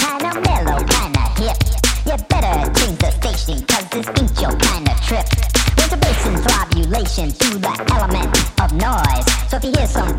kinda mellow, kinda hip. You better change the station, cause this ain't your kinda trip. There's a bass and throbbulation to the element of noise. So if you hear some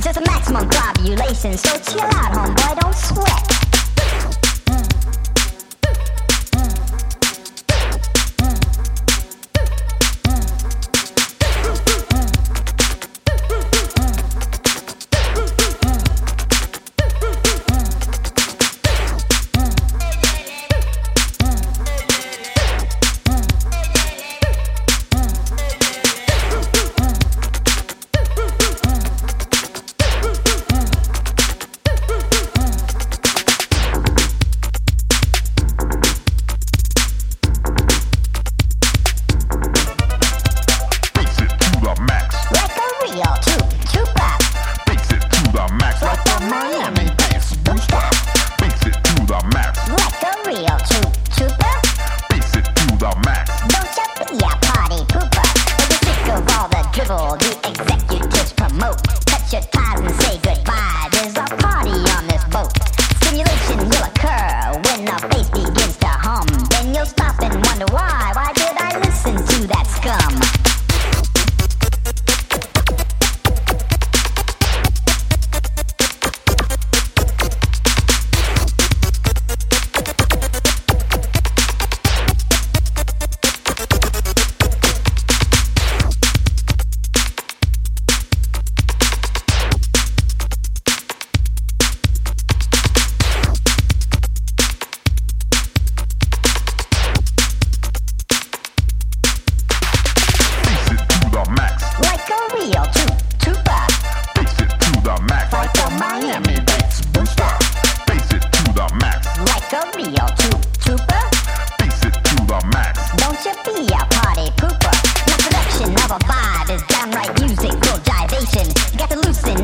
It's just a maximum population, so chill out, homeboy, don't sweat.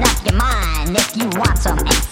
up your mind if you want some.